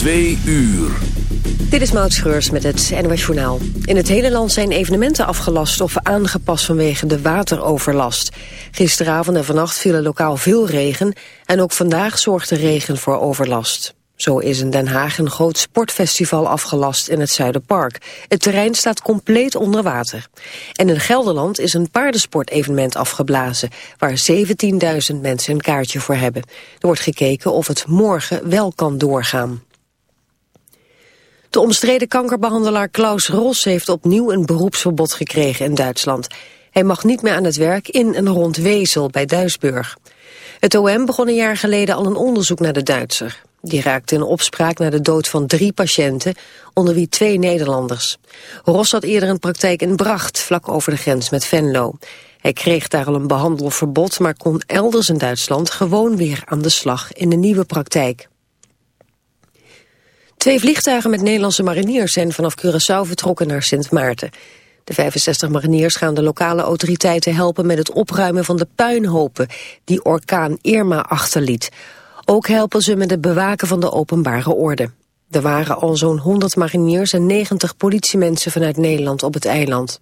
Twee uur. Dit is Maud Schreurs met het NOS Journaal. In het hele land zijn evenementen afgelast of aangepast vanwege de wateroverlast. Gisteravond en vannacht vielen lokaal veel regen... en ook vandaag zorgde regen voor overlast. Zo is in Den Haag een groot sportfestival afgelast in het Zuiderpark. Het terrein staat compleet onder water. En in Gelderland is een paardensportevenement afgeblazen... waar 17.000 mensen een kaartje voor hebben. Er wordt gekeken of het morgen wel kan doorgaan. De omstreden kankerbehandelaar Klaus Ros heeft opnieuw een beroepsverbod gekregen in Duitsland. Hij mag niet meer aan het werk in en rond Wezel bij Duisburg. Het OM begon een jaar geleden al een onderzoek naar de Duitser. Die raakte in opspraak na de dood van drie patiënten, onder wie twee Nederlanders. Ros had eerder een praktijk in Bracht, vlak over de grens met Venlo. Hij kreeg daar al een behandelverbod, maar kon elders in Duitsland gewoon weer aan de slag in de nieuwe praktijk. Twee vliegtuigen met Nederlandse mariniers zijn vanaf Curaçao vertrokken naar Sint Maarten. De 65 mariniers gaan de lokale autoriteiten helpen met het opruimen van de puinhopen die orkaan Irma achterliet. Ook helpen ze met het bewaken van de openbare orde. Er waren al zo'n 100 mariniers en 90 politiemensen vanuit Nederland op het eiland.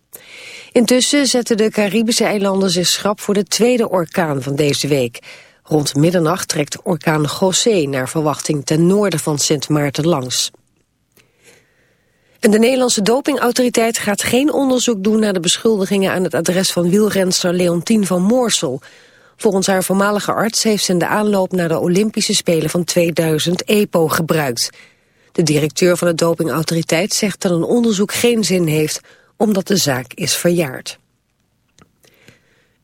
Intussen zetten de Caribische eilanden zich schrap voor de tweede orkaan van deze week. Rond middernacht trekt orkaan José naar verwachting ten noorden van Sint Maarten langs. En de Nederlandse dopingautoriteit gaat geen onderzoek doen naar de beschuldigingen aan het adres van wielrenster Leontien van Moorsel. Volgens haar voormalige arts heeft ze in de aanloop naar de Olympische Spelen van 2000 EPO gebruikt. De directeur van de dopingautoriteit zegt dat een onderzoek geen zin heeft omdat de zaak is verjaard.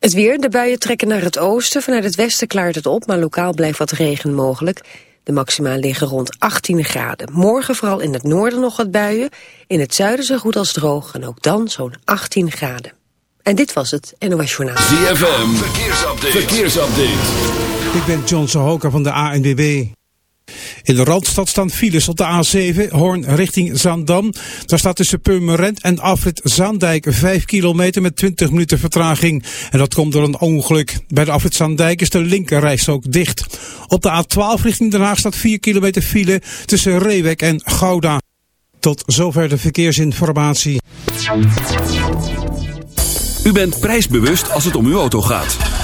Het weer, de buien trekken naar het oosten. Vanuit het westen klaart het op, maar lokaal blijft wat regen mogelijk. De maxima liggen rond 18 graden. Morgen vooral in het noorden nog wat buien. In het zuiden zo goed als droog en ook dan zo'n 18 graden. En dit was het NOS Journaal. ZFM, verkeersupdate. verkeersupdate. Ik ben John Sahoka van de ANWB. In de Randstad staan files op de A7, Hoorn richting Zaandam. Daar staat tussen Purmerend en afrit Zaandijk 5 kilometer met 20 minuten vertraging. En dat komt door een ongeluk. Bij de afrit Zaandijk is de linkerrijstrook dicht. Op de A12 richting Den Haag staat 4 kilometer file tussen Reewek en Gouda. Tot zover de verkeersinformatie. U bent prijsbewust als het om uw auto gaat.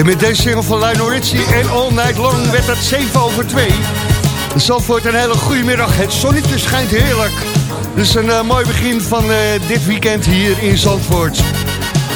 En met deze single van Lionel Richie en All Night Long werd het 7 over 2. Zandvoort, een hele goede middag. Het zonnetje schijnt heerlijk. Dus een eh, mooi begin van eh, dit weekend hier in Zandvoort.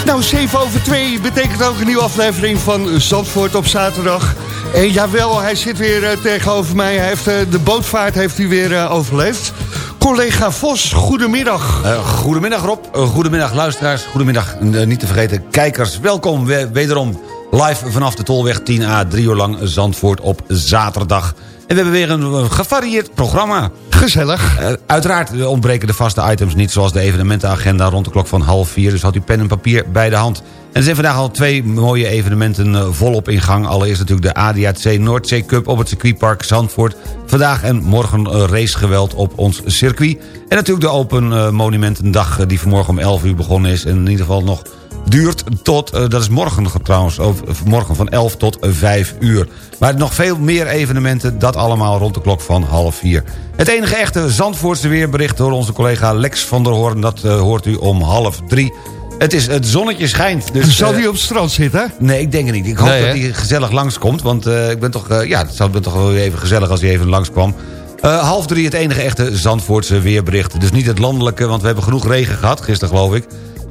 Nou, 7 over 2 betekent ook een nieuwe aflevering van Zandvoort op zaterdag. En jawel, hij zit weer eh, tegenover mij. Hij heeft, de bootvaart heeft hij weer overleefd. Collega Vos, goedemiddag. Goedemiddag Rob, goedemiddag luisteraars, goedemiddag niet te vergeten kijkers. Welkom we- wederom live vanaf de Tolweg 10A, drie uur lang Zandvoort op zaterdag. En we hebben weer een eh, gevarieerd programma. Gezellig. Eh, uiteraard ontbreken de vaste items niet... zoals de evenementenagenda rond de klok van half vier. Dus had u pen en papier bij de hand. En er zijn vandaag al twee mooie evenementen eh, volop in gang. Allereerst natuurlijk de ADAC Noordzee Cup op het circuitpark Zandvoort. Vandaag en morgen racegeweld op ons circuit. En natuurlijk de Open Monumentendag die vanmorgen om 11 uur begonnen is. En in ieder geval nog duurt tot, eh, dat is morgen trouwens, of, eh, morgen van 11 tot 5 uur. Maar nog veel meer evenementen, dat allemaal rond de klok van half 4. Het enige echte Zandvoortse weerbericht door onze collega Lex van der Hoorn... dat eh, hoort u om half 3. Het, is, het zonnetje schijnt. Dus, Zal eh, hij op het strand zitten? Nee, ik denk het niet. Ik hoop Nee, dat hij gezellig langskomt. Want eh, ik ben toch, eh, ja, het zou ben toch wel weer even gezellig als hij even langskwam. Eh half drie het enige echte Zandvoortse weerbericht. Dus niet het landelijke, want we hebben genoeg regen gehad, gisteren geloof ik.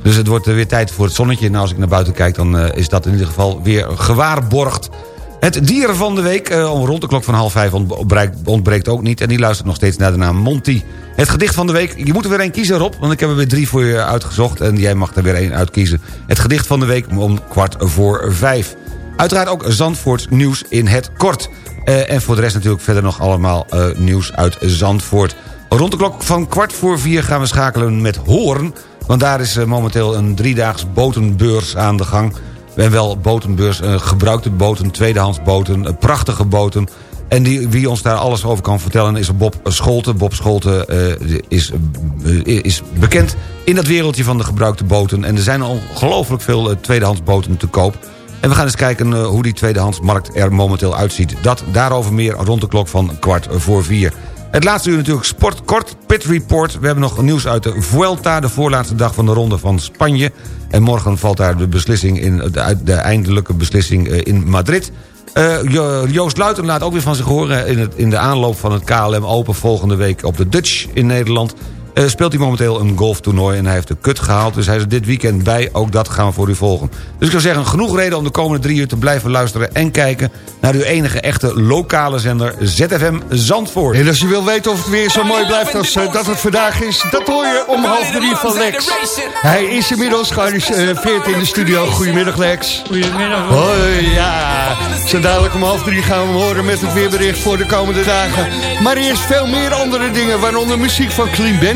Dus het wordt eh, weer tijd voor het zonnetje. Nou, als ik naar buiten kijk, dan eh, is dat in ieder geval weer gewaarborgd. Het dieren van de week, eh, om rond de klok van half vijf ontbreekt, ook niet. En die luistert nog steeds naar de naam Monty. Het gedicht van de week, je moet er weer één kiezen Rob. Want ik heb er weer drie voor je uitgezocht. En jij mag er weer één uitkiezen. Het gedicht van de week om kwart voor vijf. Uiteraard ook Zandvoorts nieuws in het kort. En voor de rest natuurlijk verder nog allemaal nieuws uit Zandvoort. Rond de klok van kwart voor vier gaan we schakelen met Hoorn. Want daar is eh, momenteel een driedaags botenbeurs aan de gang. En wel botenbeurs, eh, gebruikte boten, tweedehands boten, eh, prachtige boten. En die, wie ons daar alles over kan vertellen is Bob Scholte. Bob Scholte is, is bekend in dat wereldje van de gebruikte boten. En er zijn ongelooflijk veel eh, tweedehands boten te koop. En we gaan eens kijken hoe die tweedehandsmarkt er momenteel uitziet. Dat daarover meer rond de klok van kwart voor vier. Het laatste uur natuurlijk sport kort, Pit Report. We hebben nog nieuws uit de Vuelta, de voorlaatste dag van de ronde van Spanje. En morgen valt daar de beslissing in, de, de eindelijke beslissing eh, in Madrid. Eh, Jo- Joost Luiten laat ook weer van zich horen in, het, in de aanloop van het KLM Open volgende week op de Dutch in Nederland. Eh, speelt hij momenteel een golftoernooi en hij heeft de kut gehaald. Dus hij is er dit weekend bij, ook dat gaan we voor u volgen. Dus ik zou zeggen, genoeg reden om de komende drie uur te blijven luisteren... en kijken naar uw enige echte lokale zender ZFM Zandvoort. En als je wil weten of het weer zo mooi blijft als eh, dat het vandaag is... dat hoor je om half drie van Lex. Hij is inmiddels gearriveerd in de studio. Goedemiddag Lex. Goedemiddag. Hoi, ja. Zo dadelijk om half drie gaan we hem horen met het weerbericht voor de komende dagen. Maar eerst veel meer andere dingen, waaronder muziek van Clean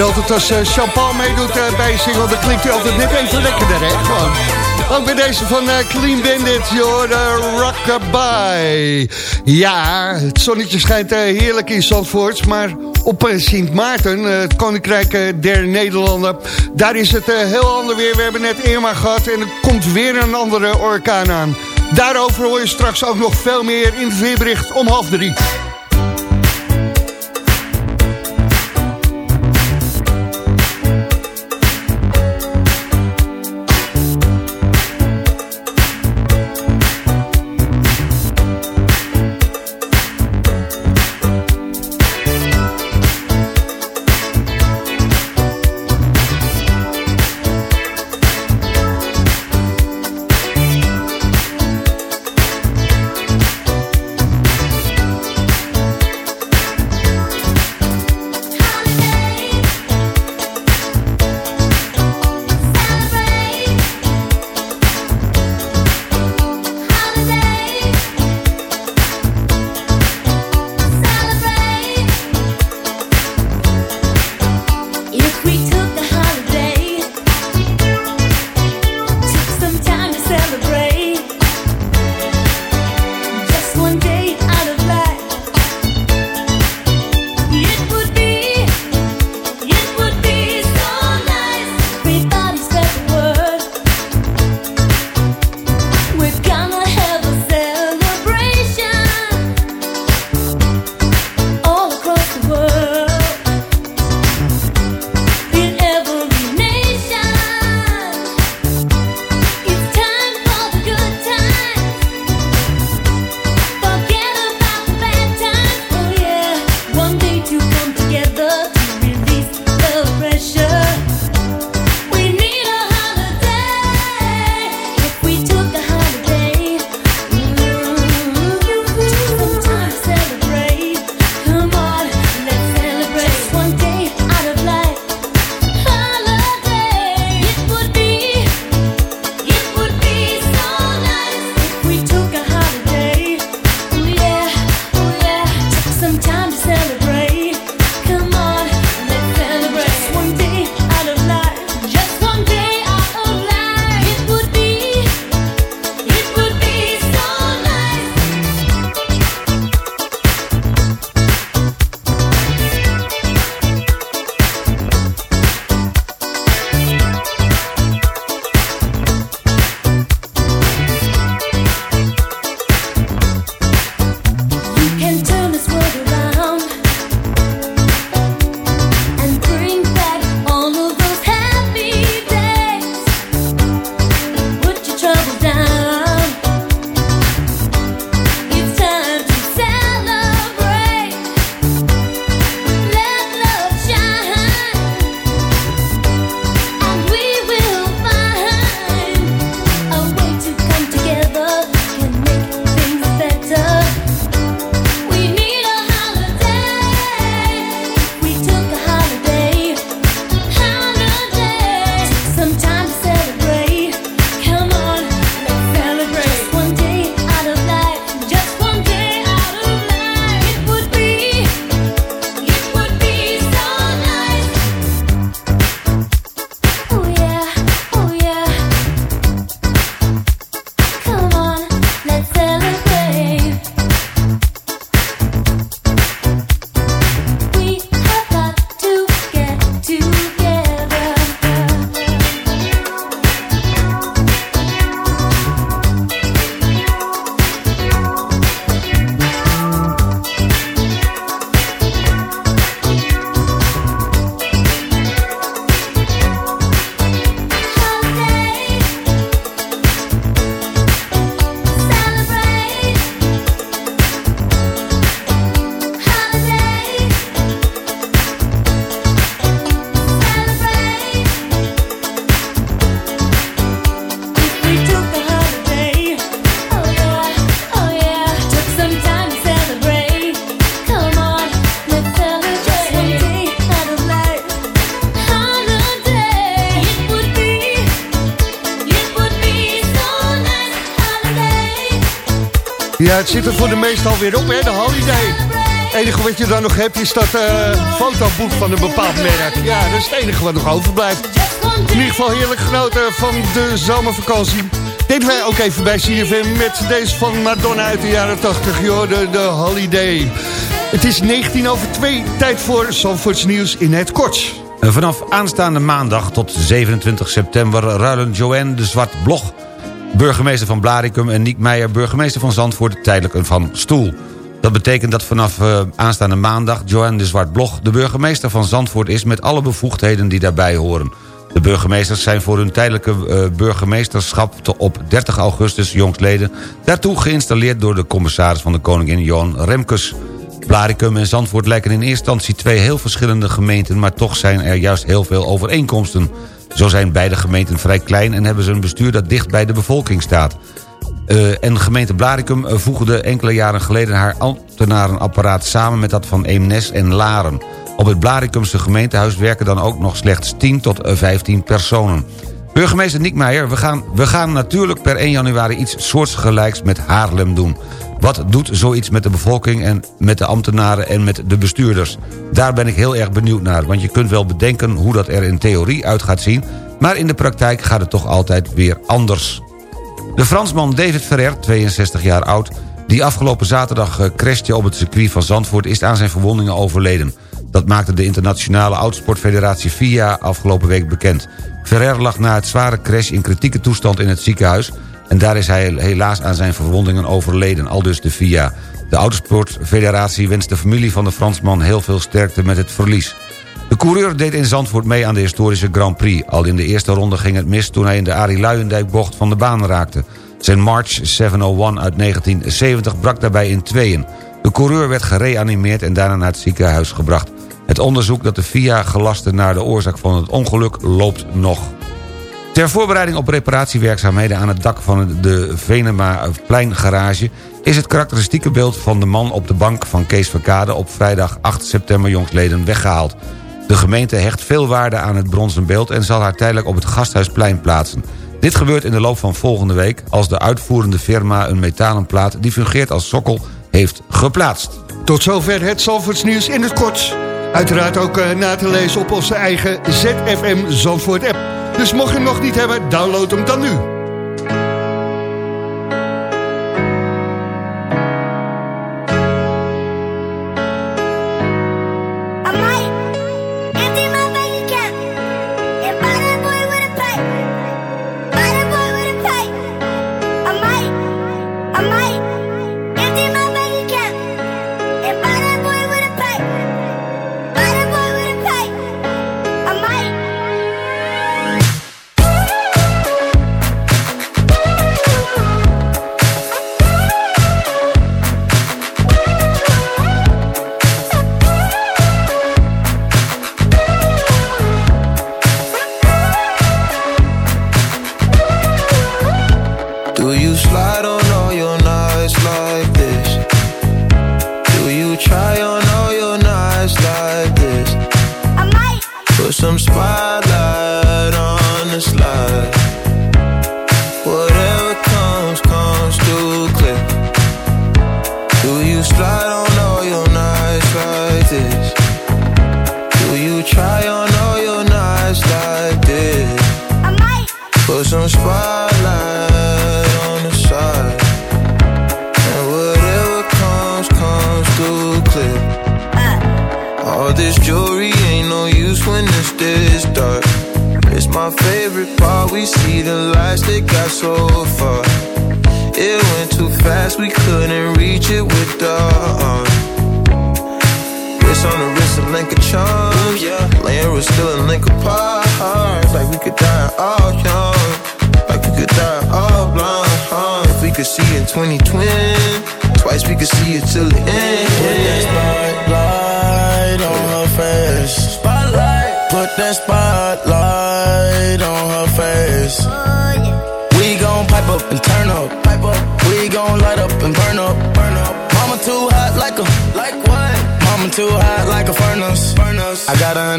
En altijd als eh, Jean-Paul meedoet eh, bij een single, dan klinkt hij altijd net even lekkerder, hè? Gewoon. Ook bij deze van eh, Clean Bandit, joh, de Rockabye. Ja, het zonnetje schijnt heerlijk in Zandvoort, maar op Sint Maarten, het Koninkrijk der Nederlanden, daar is het heel ander weer. We hebben net Irma gehad en er komt weer een andere orkaan aan. Daarover hoor je straks ook nog veel meer in het weerbericht om half drie. Het zit er voor de meesten alweer op, hè, de holiday. Het enige wat je dan nog hebt is dat eh, fotoboek van een bepaald merk. Ja, dat is het enige wat nog overblijft. In ieder geval heerlijk genoten van de zomervakantie. Deden wij ook even bij CFM met deze van Madonna uit de jaren 80, joh, de, de holiday. Het is 19 over 2, tijd voor Zandvoorts nieuws in het kort. Vanaf aanstaande maandag tot 27 september ruilen Joanne de Zwart-Blog... burgemeester van Blaricum en Niek Meijer... burgemeester van Zandvoort tijdelijk van stoel. Dat betekent dat vanaf uh, aanstaande maandag Joanne de Zwart-Blog... de burgemeester van Zandvoort is met alle bevoegdheden die daarbij horen. De burgemeesters zijn voor hun tijdelijke uh, burgemeesterschap... op 30 augustus jongstleden... daartoe geïnstalleerd door de commissaris van de Koningin Johan Remkes... Blaricum en Zandvoort lijken in eerste instantie twee heel verschillende gemeenten... maar toch zijn er juist heel veel overeenkomsten. Zo zijn beide gemeenten vrij klein en hebben ze een bestuur dat dicht bij de bevolking staat. Uh, en gemeente Blaricum voegde enkele jaren geleden haar ambtenarenapparaat samen met dat van Eemnes en Laren. Op het Blaricumse gemeentehuis werken dan ook nog slechts 10 tot 15 personen. Burgemeester Niek Meijer, we gaan, we gaan natuurlijk per 1 januari iets soortgelijks met Haarlem doen. Wat doet zoiets met de bevolking en met de ambtenaren en met de bestuurders? Daar ben ik heel erg benieuwd naar, want je kunt wel bedenken hoe dat er in theorie uit gaat zien... maar in de praktijk gaat het toch altijd weer anders. De Fransman David Ferrer, 62 jaar oud... die afgelopen zaterdag eh, crashte op het circuit van Zandvoort... is aan zijn verwondingen overleden. Dat maakte de internationale autosportfederatie FIA afgelopen week bekend. Ferrer lag na het zware crash in kritieke toestand in het ziekenhuis... en daar is hij helaas aan zijn verwondingen overleden, aldus de FIA. De Autosportfederatie wenst de familie van de Fransman heel veel sterkte met het verlies. De coureur deed in Zandvoort mee aan de historische Grand Prix. Al in de eerste ronde ging het mis toen hij in de Arie Luijendijk-bocht van de baan raakte. Zijn March 701 uit 1970 brak daarbij in tweeën. De coureur werd gereanimeerd en daarna naar het ziekenhuis gebracht. Het onderzoek dat de FIA gelaste naar de oorzaak van het ongeluk loopt nog. Ter voorbereiding op reparatiewerkzaamheden aan het dak van de Venema Pleingarage... is het karakteristieke beeld van de man op de bank van Kees Verkade... op vrijdag 8 september jongsleden weggehaald. De gemeente hecht veel waarde aan het bronzen beeld... en zal haar tijdelijk op het Gasthuisplein plaatsen. Dit gebeurt in de loop van volgende week... als de uitvoerende firma een metalen plaat die fungeert als sokkel heeft geplaatst. Tot zover het Zandvoorts nieuws in het kort. Uiteraard ook uh, na te lezen op onze eigen ZFM Zandvoort app. Dus mocht je hem nog niet hebben, download hem dan nu.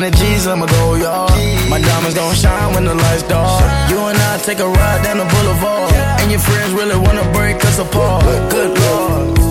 Hundred G's, I'ma go yard. My diamonds gon' shine when the lights dark. You and I take a ride down the boulevard. And your friends really wanna break us apart. Good lord.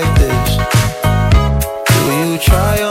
try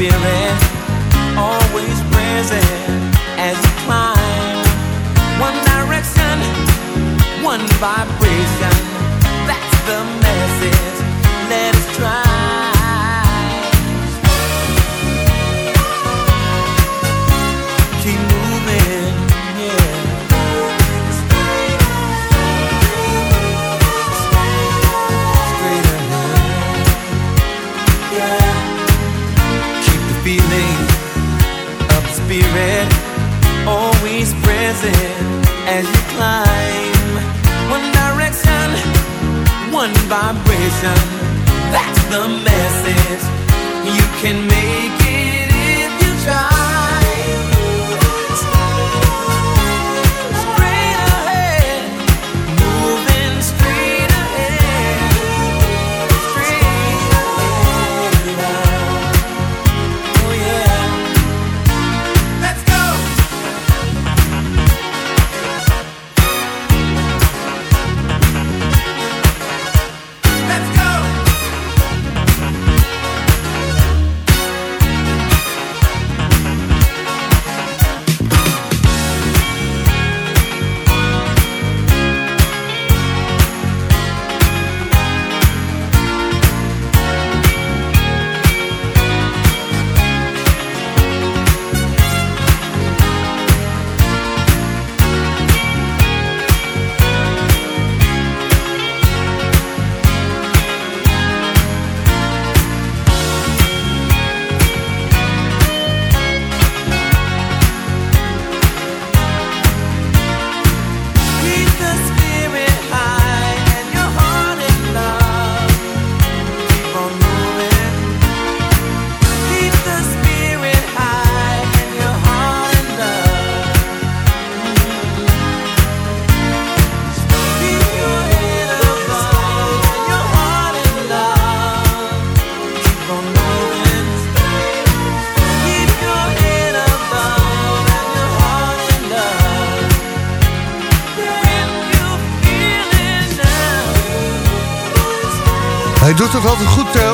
spirit always present as you climb. One direction, one vibration. The message. You can make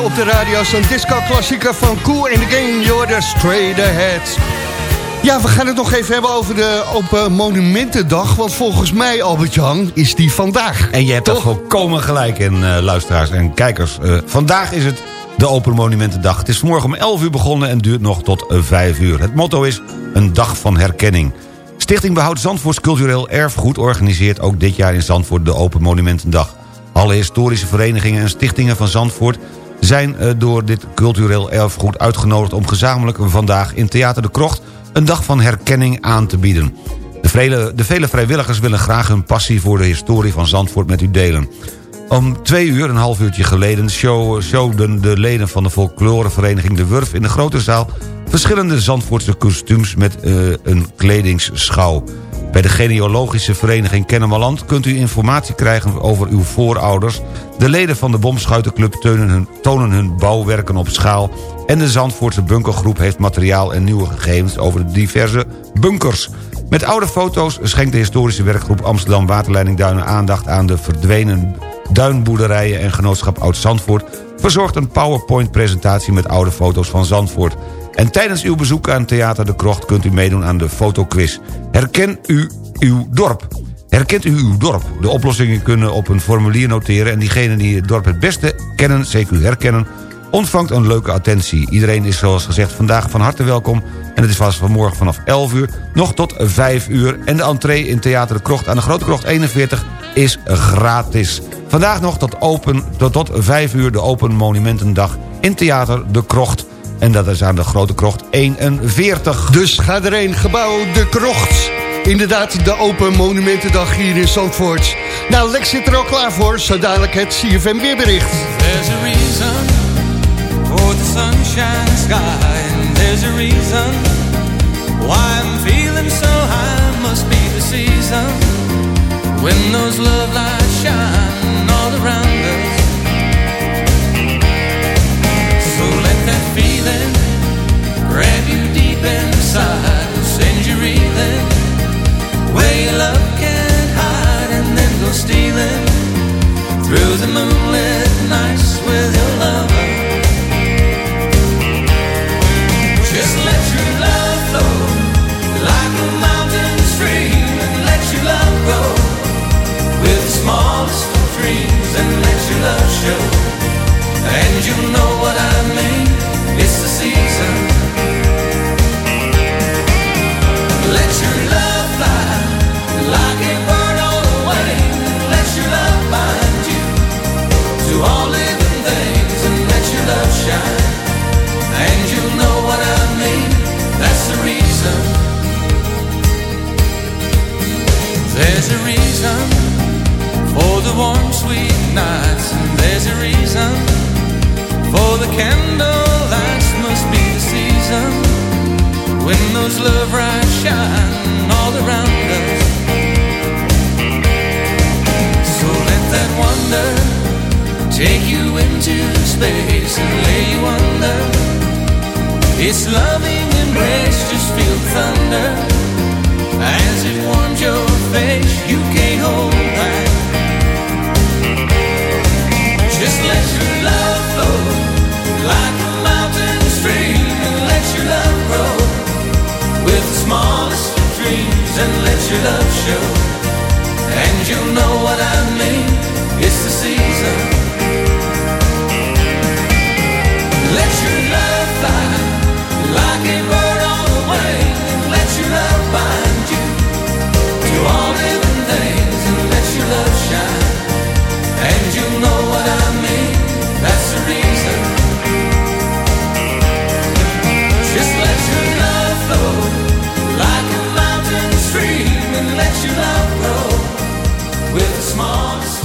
op de radio. Zo'n disco-klassieker van Cool in the Game. You're the straight ahead. Ja, we gaan het nog even hebben over de Open Monumentendag. Want volgens mij, Albert-Jan, is die vandaag. En je hebt er volkomen gelijk in, eh, luisteraars en kijkers. Eh, vandaag is het de Open Monumentendag. Het is vanmorgen om 11 uur begonnen en duurt nog tot eh, 5 uur. Het motto is een dag van herkenning. Stichting Behoud Zandvoorts Cultureel Erfgoed... organiseert ook dit jaar in Zandvoort de Open Monumentendag. Alle historische verenigingen en stichtingen van Zandvoort... zijn eh, door dit cultureel erfgoed uitgenodigd... om gezamenlijk vandaag in Theater de Krocht... een dag van herkenning aan te bieden. De vele, de vele vrijwilligers willen graag hun passie voor de historie van Zandvoort met u delen. Om twee uur, een half uurtje geleden... show- showden de leden van de folklorevereniging De Wurf... in de grote zaal verschillende Zandvoortse kostuums... met eh, een kledingsschouw. Bij de genealogische vereniging Kennemerland... kunt u informatie krijgen over uw voorouders. De leden van de Bomschuitenclub tonen hun, tonen hun bouwwerken op schaal... en de Zandvoortse bunkergroep heeft materiaal en nieuwe gegevens... over de diverse bunkers... Met oude foto's schenkt de historische werkgroep Amsterdam Waterleiding Duinen aandacht aan de verdwenen duinboerderijen en genootschap Oud-Zandvoort verzorgt een PowerPoint-presentatie met oude foto's van Zandvoort. En tijdens uw bezoek aan Theater de Krocht kunt u meedoen aan de fotoquiz. Herken u uw dorp? Herkent u uw dorp? De oplossingen kunnen op een formulier noteren... en diegenen die het dorp het beste kennen, CQ herkennen... ontvangt een leuke attentie. Iedereen is zoals gezegd vandaag van harte welkom... en het is vast vanmorgen vanaf 11 uur nog tot 5 uur... en de entree in Theater de Krocht aan de Grote Krocht 41 is gratis. Vandaag nog tot, open, tot, tot 5 uur de Open Monumentendag in Theater de Krocht... En dat is aan de Grote Krocht 41. Dus ga erheen, gebouw De Krocht. Inderdaad, de Open Monumentendag hier in Zandvoort. Nou, Lex zit er al klaar voor, zo dadelijk het CFM weerbericht. There's a reason for the sunshine sky, and there's a reason why I'm feeling so high. Must be the season when those love lights shine all around us. That feeling grab you deep inside and send you reeling where your love can't hide, and then go stealing through the moonlit nights with your lover. Just let your love flow like a mountain stream, and let your love grow with the smallest of dreams, and let your love show. And you know what I mean. It's the season. Let your love fly like a bird on the wing. Let your love bind you to all living things, and let your love shine. And you know what I mean. That's the reason. There's a reason for the warm, sweet nights, and there's a reason for the candle lights. Must be the season when those love lights shine all around us. So let that wonder take you into space and lay you under. Its loving embrace, just feel thunder as it warms your face. You can't hold back. Just let your love flow and let your love grow with the smallest of dreams, and let your love show. And you know what I mean. It's the season.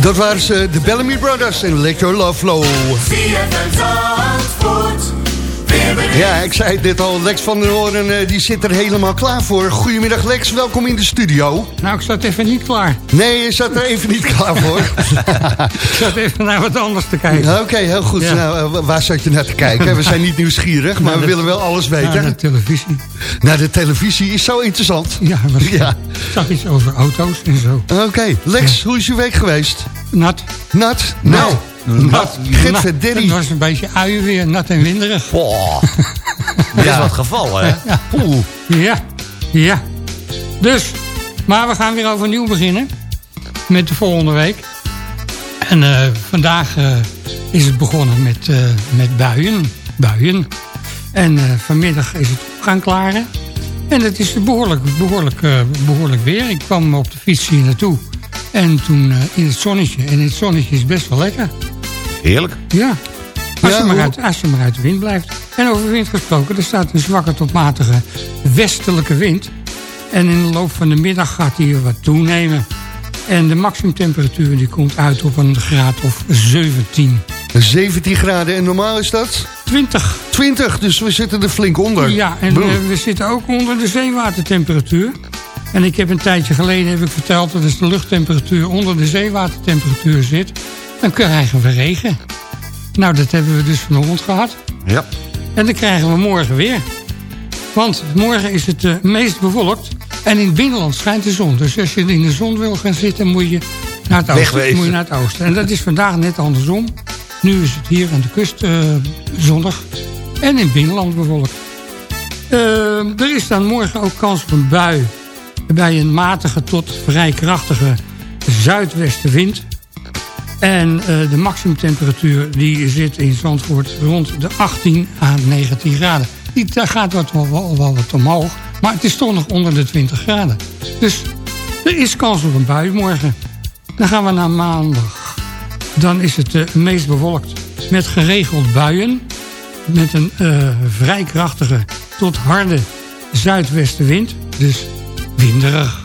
Dat waren ze, de Bellamy Brothers en Let Love Flow. Ja, ik zei net al, Lex van der Hoorn eh, die zit er helemaal klaar voor. Goedemiddag Lex, welkom in de studio. Nou, ik zat even niet klaar. Nee, je zat er even niet klaar voor. Ik zat even naar wat anders te kijken. Oké, heel goed. Ja. Nou, eh, waar zat je naar te kijken? We zijn niet nieuwsgierig, maar Naar we willen wel alles weten. Naar de televisie. Nou, de televisie is zo interessant. Ja, was, Ja. zag iets over auto's en zo. Oké, Lex, hoe is je week geweest? Nat. Nat? Nou, nat. Het was een beetje uien weer, nat en winderig. Boah. Dit is wat gevallen, hè? Ja. Poeh. Ja. Ja. Dus, maar we gaan weer overnieuw beginnen. Met de volgende week. En eh, vandaag eh, is het begonnen met, eh, met buien. Buien. En vanmiddag is het gaan klaren. En het is behoorlijk, behoorlijk, eh, behoorlijk weer. Ik kwam op de fiets hier naartoe. En toen in het zonnetje. En het zonnetje is best wel lekker. Heerlijk. Ja. Als, je maar uit, als je maar uit de wind blijft. En over wind gesproken, er staat een zwakke tot matige westelijke wind. En in de loop van de middag gaat die wat toenemen. En de maximumtemperatuur die komt uit op een graad of 17. 17 graden en normaal is dat? 20. 20, dus we zitten er flink onder. Ja, en eh, we zitten ook onder de zeewatertemperatuur. En ik heb een tijdje geleden heb ik verteld... dat als de luchttemperatuur onder de zeewatertemperatuur zit... dan krijgen we regen. Nou, dat hebben we dus vanochtend gehad. Ja. En dan krijgen we morgen weer. Want morgen is het eh, meest bewolkt. En in het binnenland schijnt de zon. Dus als je in de zon wil gaan zitten, moet je naar het oosten. Wegwezen. Moet je naar het oosten. En dat is vandaag net andersom. Nu is het hier aan de kust eh, zonnig. En in het binnenland bewolkt. Eh, er is dan morgen ook kans op een bui. Bij een matige tot vrij krachtige zuidwestenwind. En eh, de maximumtemperatuur die zit in Zandvoort rond de 18 à 19 graden. Die daar gaat wat, wel, wel, wat omhoog, maar het is toch nog onder de 20 graden. Dus er is kans op een bui morgen. Dan gaan we naar maandag. Dan is het eh, meest bewolkt met geregeld buien. Met een eh, vrij krachtige tot harde zuidwestenwind. Dus winderig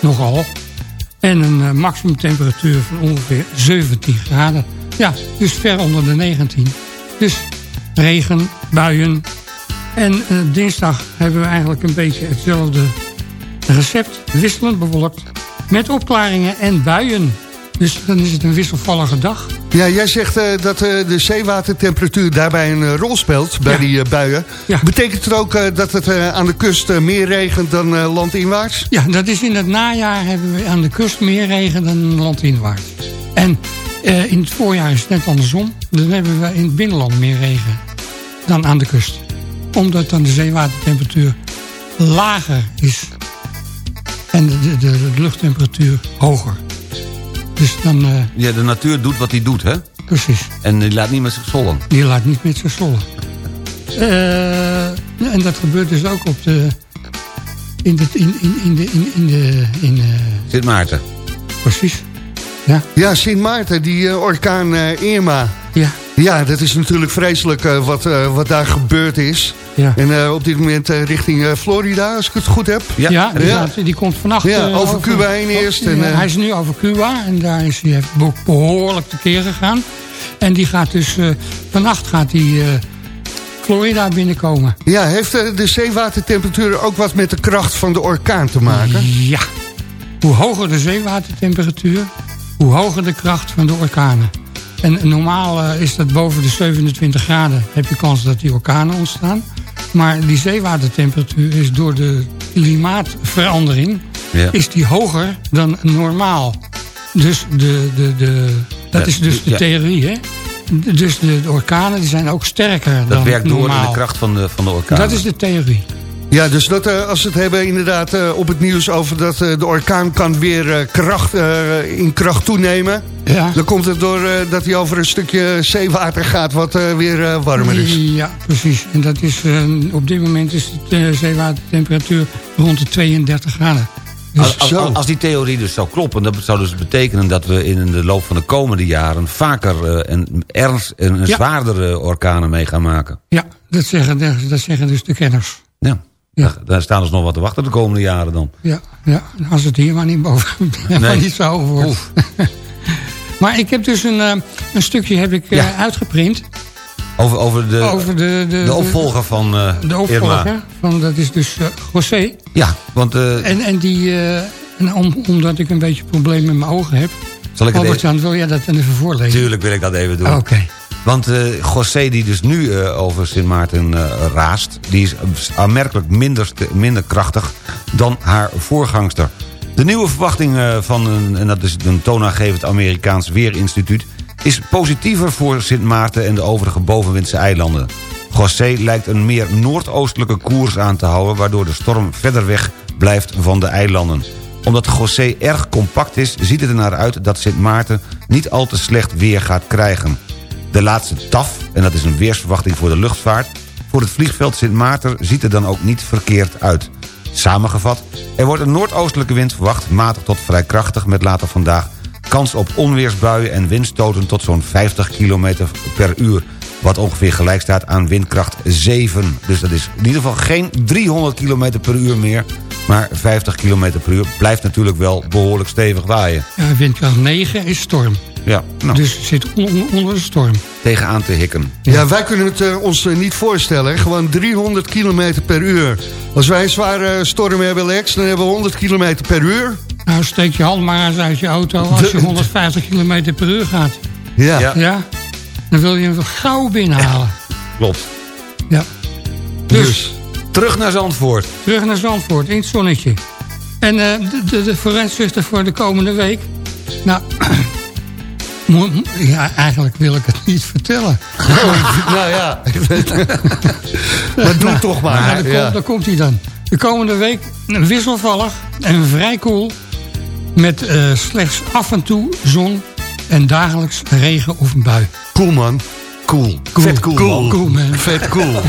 nogal. En een eh, maximumtemperatuur van ongeveer 17 graden. Ja, dus ver onder de 19. Dus regen, buien. En eh, dinsdag hebben we eigenlijk een beetje hetzelfde recept. Wisselend bewolkt. Met opklaringen en buien. Dus dan is het een wisselvallige dag. Ja, jij zegt eh, dat eh, de zeewatertemperatuur daarbij een eh, rol speelt, bij Ja. die buien. Ja. Betekent het ook dat het aan de kust meer regent dan landinwaarts? Ja, dat is in het najaar hebben we aan de kust meer regen dan landinwaarts. En in het voorjaar is het net andersom. Dan hebben we in het binnenland meer regen dan aan de kust. Omdat dan de zeewatertemperatuur lager is. En de, de luchttemperatuur hoger. Dus dan, eh, ja. De natuur doet wat hij doet, hè? precies. En die laat niet met zich zollen. Die laat niet met zijn zollen. Eh, en dat gebeurt dus ook op de... In de... In, in, in de... In, in de in, eh, Sint Maarten. precies. Ja. Ja, Sint Maarten, die orkaan eh, Irma. Ja. Ja, dat is natuurlijk vreselijk eh, wat, eh, wat daar gebeurd is. Ja. En eh, op dit moment eh, richting eh, Florida, als ik het goed heb. Ja. Ja, die, Ja. gaat- die komt vannacht... Ja, over Cuba heen eerst en, eh, hij is nu over Cuba en daar is hij behoorlijk tekeer gegaan. En die gaat dus... eh, vannacht gaat hij eh, Florida binnenkomen. Ja, heeft de zeewatertemperatuur ook wat met de kracht van de orkaan te maken? Ja. Hoe hoger de zeewatertemperatuur, hoe hoger de kracht van de orkanen. En normaal eh, is dat boven de 27 graden heb je kans dat die orkanen ontstaan. Maar die zeewatertemperatuur is door de klimaatverandering Ja. is die hoger dan normaal. Dus de, de, de, dat Ja, is dus de ja. theorie, hè? Dus de, de orkanen die zijn ook sterker Dat dan werkt door in normaal. de kracht van de, van de orkaan. Dat is de theorie. Ja, dus dat, eh, als we het hebben inderdaad eh, op het nieuws over dat eh, de orkaan kan weer eh, kracht, eh, in kracht toenemen. Ja. Dan komt het door eh, dat hij over een stukje zeewater gaat wat eh, weer eh, warmer is. Ja, precies. En dat is, eh, op dit moment is de zeewatertemperatuur rond de 32 graden. Dus Als, als, Zo. als die theorie dus zou kloppen, dat zou dus betekenen dat we in de loop van de komende jaren vaker eh, en ernst en Ja. zwaardere orkanen mee gaan maken. ja, dat zeggen, dat zeggen dus de kenners. Ja. Ja. Daar, staan dus nog wat te wachten de komende jaren dan. Ja, ja als het hier maar niet boven maar Nee. niet zo hoog wordt. maar ik heb dus een, eh, een stukje heb ik, eh, Ja. uitgeprint Over, over, de, over de, de, de opvolger van eh de opvolger. Irma. Van, dat is dus eh, José. Ja, want En, en die, en om, omdat ik een beetje problemen met mijn ogen heb. zal ik het even... Wil jij dat even voorlezen? Tuurlijk wil ik dat even doen. Oké. Want José die dus nu over Sint Maarten raast... die is aanmerkelijk minder, minder krachtig dan haar voorgangster. De nieuwe verwachting eh, van, en dat is een toonaangevend Amerikaans Weerinstituut... is positiever voor Sint Maarten en de overige bovenwindse eilanden. José lijkt een meer noordoostelijke koers aan te houden... waardoor de storm verder weg blijft van de eilanden. Omdat José erg compact is, ziet het er naar uit dat Sint Maarten niet al te slecht weer gaat krijgen. De laatste TAF, en dat is een weersverwachting voor de luchtvaart... voor het vliegveld Sint Maarten ziet er dan ook niet verkeerd uit. Samengevat, er wordt een noordoostelijke wind verwacht... matig tot vrij krachtig met later vandaag... kans op onweersbuien en windstoten tot zo'n 50 km per uur... wat ongeveer gelijk staat aan windkracht 7. Dus dat is in ieder geval geen 300 km per uur meer... maar 50 km per uur blijft natuurlijk wel behoorlijk stevig waaien. Windkracht 9 is storm. Ja, nou, Dus het zit on- on- onder de storm. tegenaan te hikken. Ja, wij kunnen het eh, ons eh, niet voorstellen. hè. Gewoon 300 kilometer per uur. Als wij een zware storm hebben, Lex, dan hebben we 100 kilometer per uur. Nou, steek je hand maar eens uit je auto als je 150 km per uur gaat. Ja. Ja. Ja? Dan wil je hem gauw binnenhalen. Klopt. Ja. Dus, Terug naar Zandvoort. terug naar Zandvoort, in het zonnetje. En eh, de, de, de vooruitzichten voor de komende week. Nou, ja, eigenlijk wil ik het niet vertellen. nou ja. maar doe het toch maar. Daar, Ja. komt, daar komt hij dan. De komende week wisselvallig en vrij koel. Met eh, slechts af en toe zon en dagelijks regen of een bui. Cool man. Cool. Vet cool, Cool, man. cool, man. Vet cool.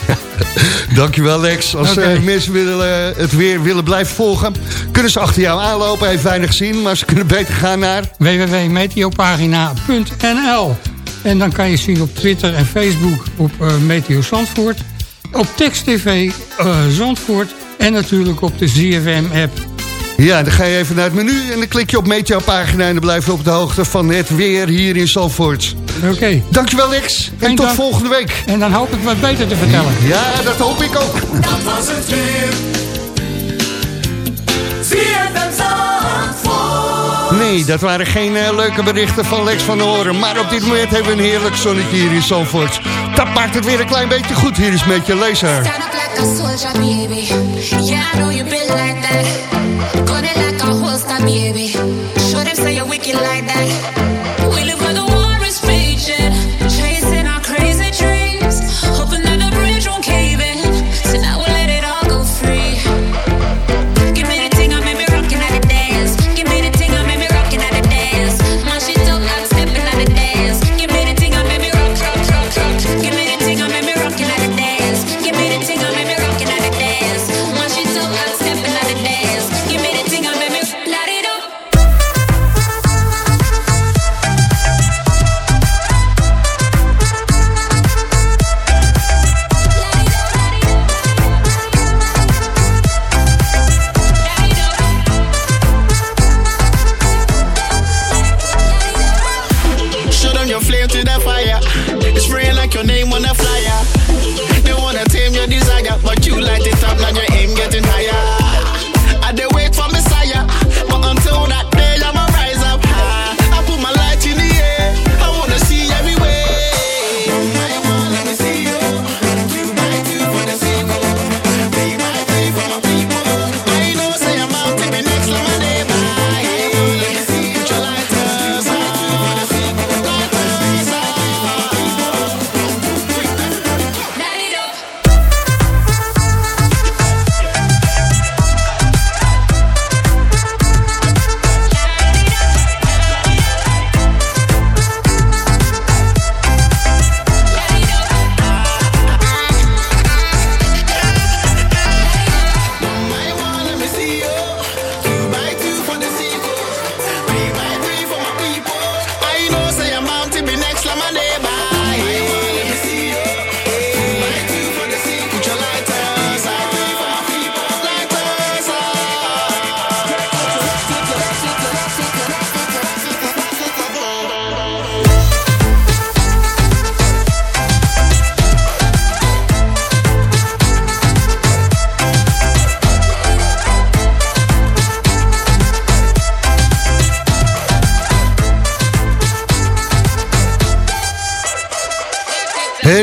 Dankjewel Lex. Als eh, mensen willen, eh, het weer willen blijven volgen... kunnen ze achter jou aanlopen. Heeft weinig zin, maar ze kunnen beter gaan naar... www.meteopagina.nl En dan kan je zien op Twitter en Facebook op eh, Meteo Zandvoort. Op Text TV Zandvoort. En natuurlijk op de ZFM-app. Ja, dan ga je even naar het menu en dan klik je op Meteo-pagina... en dan blijf je op de hoogte van het weer hier in Zandvoort. Oké. Dankjewel Lex en tot dank. volgende week. En dan hoop ik wat beter te vertellen. Ja, dat hoop ik ook. Dat was het weer. Nee, dat waren geen eh, leuke berichten van Lex van Horen. Maar op dit moment hebben we een heerlijk zonnetje hier in Zandvoort. Dat maakt het weer een klein beetje goed. Hier is met je laser. Stand up like a soldier, baby. Yeah, I know you been like that. Gun it like a holster, baby. Show them say you're wicked like that.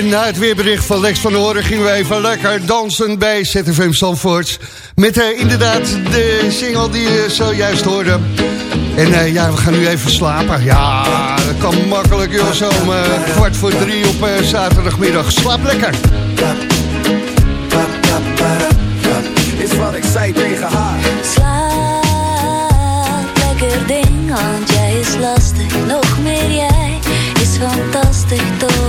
Na het weerbericht van Lex van der Hoorn gingen we even lekker dansen bij ZFM Zandvoort. Met eh, inderdaad de single die je zojuist hoorde. En eh, ja, we gaan nu even slapen. Ja, dat kan makkelijk joh, zo om eh, kwart voor drie op zaterdagmiddag. Slaap lekker. It's wat ik zei tegen haar. Slaap, lekker ding, want jij is lastig. Nog meer jij is fantastisch toch?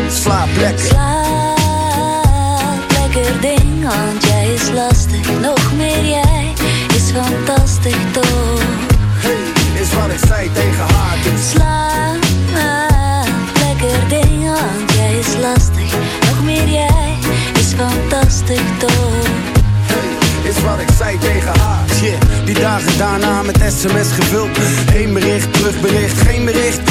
Slaap lekker. Slaap, lekker ding, want jij is lastig. Nog meer jij is fantastisch toch? Hey, is wat ik zei tegen haar. Dus Slaap, lekker ding, want jij is lastig. Nog meer jij is fantastisch toch? is wat ik zei tegen haar. Yeah, die dagen daarna met sms gevuld. Eén bericht, terugbericht, geen bericht.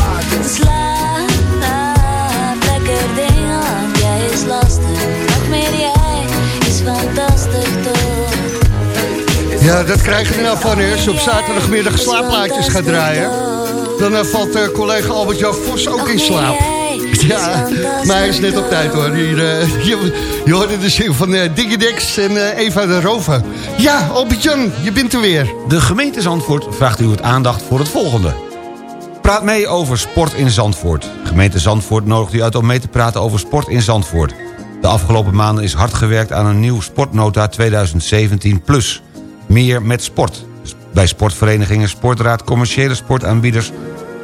dat krijg je er nou van, je op zaterdagmiddag slaapplaatjes gaat draaien... dan eh, valt eh, collega Albert-Jan Vos ook in slaap. Ja, maar hij is net op tijd, hoor. Hier, eh, je, je hoorde de zin van uh, Digidex en eh, Eva de Rover. Ja, Albert-Jan, je bent er weer. De gemeente Zandvoort vraagt u het aandacht voor het volgende. Praat mee over sport in Zandvoort. Gemeente Zandvoort nodigt u uit om mee te praten over sport in Zandvoort. De afgelopen maanden is hard gewerkt aan een nieuw sportnota 2017+. Plus. Meer met sport. Bij sportverenigingen, sportraad, commerciële sportaanbieders...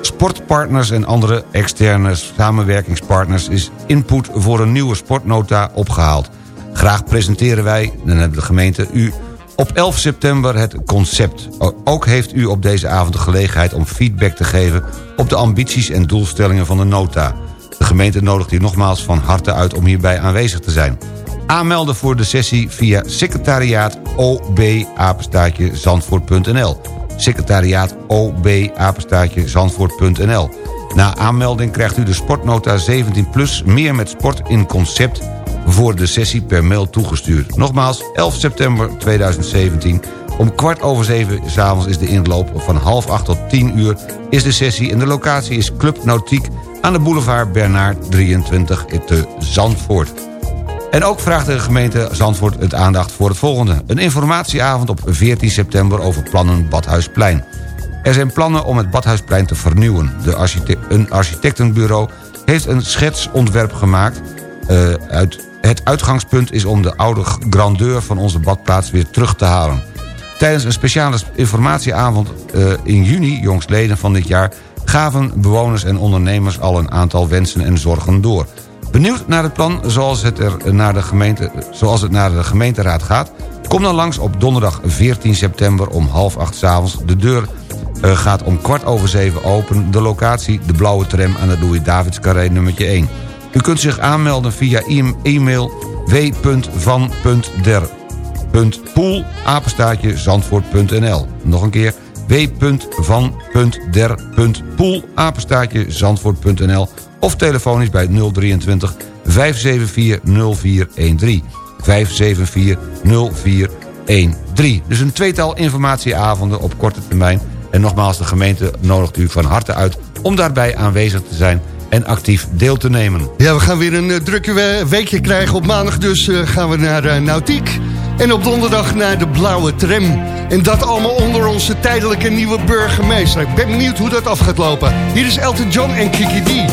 sportpartners en andere externe samenwerkingspartners... is input voor een nieuwe sportnota opgehaald. Graag presenteren wij, dan hebben de gemeente, u op 11 september het concept. Ook heeft u op deze avond de gelegenheid om feedback te geven... op de ambities en doelstellingen van de nota. De gemeente nodigt u nogmaals van harte uit om hierbij aanwezig te zijn. Aanmelden voor de sessie via secretariaat OB apenstaartje zandvoort.nl. Secretariaat OB apenstaartje zandvoort.nl. Na aanmelding krijgt u de sportnota 17 plus meer met sport in concept voor de sessie per mail toegestuurd. Nogmaals, 11 september 2017. Om kwart over zeven s'avonds is de inloop. Van half acht tot 10 uur is de sessie. En de locatie is Club Nautiek aan de boulevard Bernard 23 te Zandvoort. En ook vraagt de gemeente Zandvoort het aandacht voor het volgende. Een informatieavond op 14 september over plannen Badhuisplein. Er zijn plannen om het Badhuisplein te vernieuwen. De een architectenbureau heeft een schetsontwerp gemaakt. Eh, uit, het uitgangspunt is om de oude grandeur van onze badplaats weer terug te halen. Tijdens een speciale informatieavond eh, in juni, jongstleden van dit jaar... gaven bewoners en ondernemers al een aantal wensen en zorgen door. Benieuwd naar het plan zoals het, er naar de gemeente, zoals het naar de gemeenteraad gaat? Kom dan langs op donderdag 14 september om half acht 's avonds. De deur eh, gaat om kwart over zeven open. De locatie, de blauwe tram aan de Louis Davids Carré nummertje 1. U kunt zich aanmelden via e-mail w.van.der.poel. Nog een keer w.van.der.poel of telefonisch bij 023 574 0413. 574 0413. Dus een tweetal informatieavonden op korte termijn. En nogmaals, de gemeente nodigt u van harte uit om daarbij aanwezig te zijn en actief deel te nemen. Ja, we gaan weer een eh, drukke we- weekje krijgen. Op maandag dus eh, gaan we naar eh, Nautiek. En op donderdag naar de Blauwe Tram. En dat allemaal onder onze tijdelijke nieuwe burgemeester. Ik ben benieuwd hoe dat af gaat lopen. Hier is Elton John en Kiki D.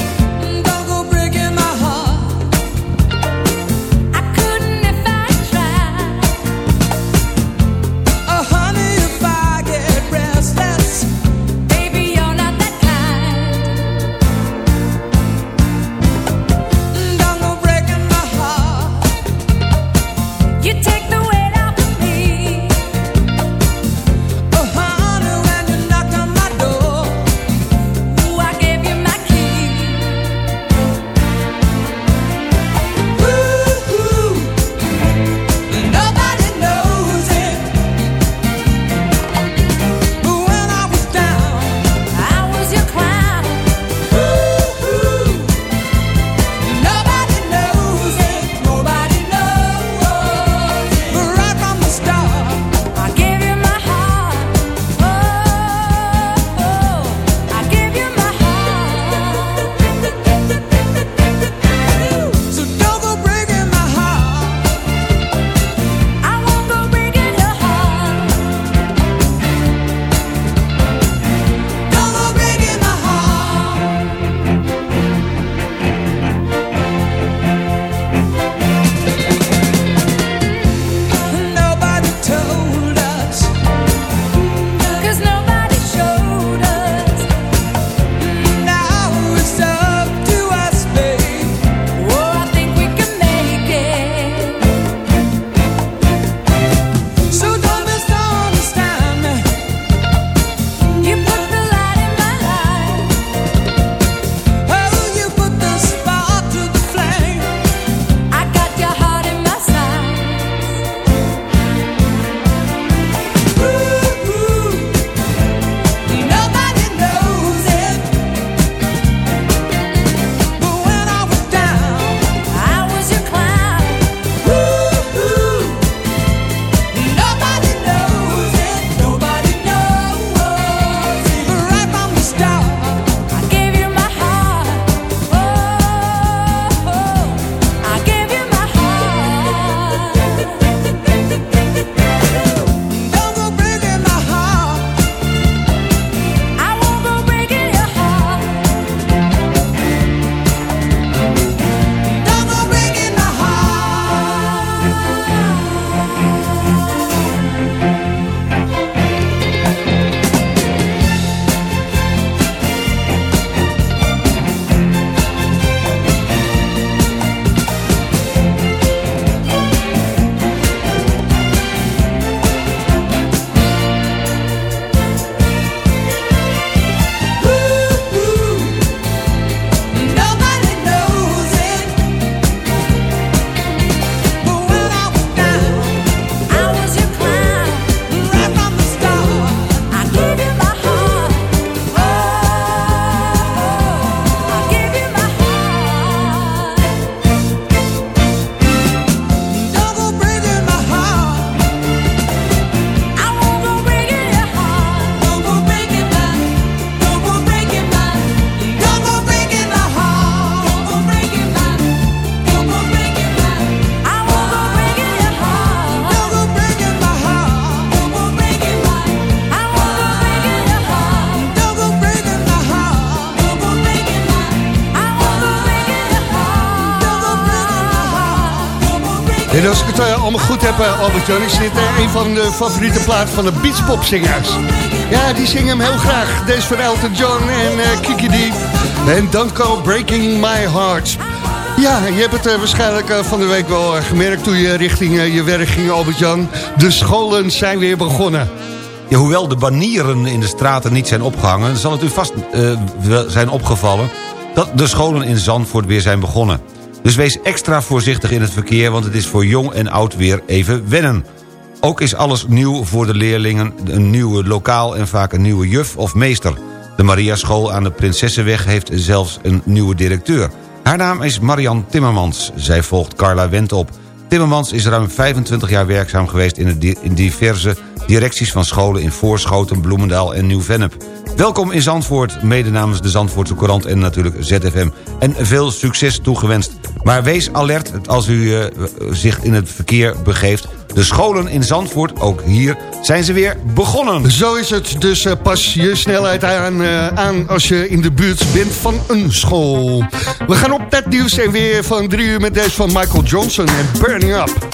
als ik het eh, allemaal goed heb, eh, Albert-Jan, is dit eh, een van de favoriete platen van de beachpopzingers. Ja, die zingen hem heel graag. Deze van Elton John en Kiki D. En Don't Go Breaking My Heart. Ja, je hebt het waarschijnlijk van de week wel gemerkt toen je richting je werk ging, Albert-Jan. De scholen zijn weer begonnen. Ja, hoewel de banieren in de straten niet zijn opgehangen... zal het u vast zijn opgevallen... dat de scholen in Zandvoort weer zijn begonnen. Dus wees extra voorzichtig in het verkeer... want het is voor jong en oud weer even wennen. Ook is alles nieuw voor de leerlingen... een nieuwe lokaal en vaak een nieuwe juf of meester. De Mariaschool aan de Prinsessenweg heeft zelfs een nieuwe directeur. Haar naam is Marian Timmermans. Zij volgt Carla Wendt op. Timmermans is ruim 25 jaar werkzaam geweest... in, di- in diverse directies van scholen in Voorschoten, Bloemendaal en Nieuw-Vennep. Welkom in Zandvoort, mede namens de Zandvoortse Courant en natuurlijk ZFM. En veel succes toegewenst. Maar wees alert als u eh, zich in het verkeer begeeft. De scholen in Zandvoort, ook hier, zijn ze weer begonnen. Zo is het, dus eh, pas je snelheid aan, eh, aan als je in de buurt bent van een school. We gaan op dat nieuws weer van drie uur met deze van Michael Johnson en Burning Up.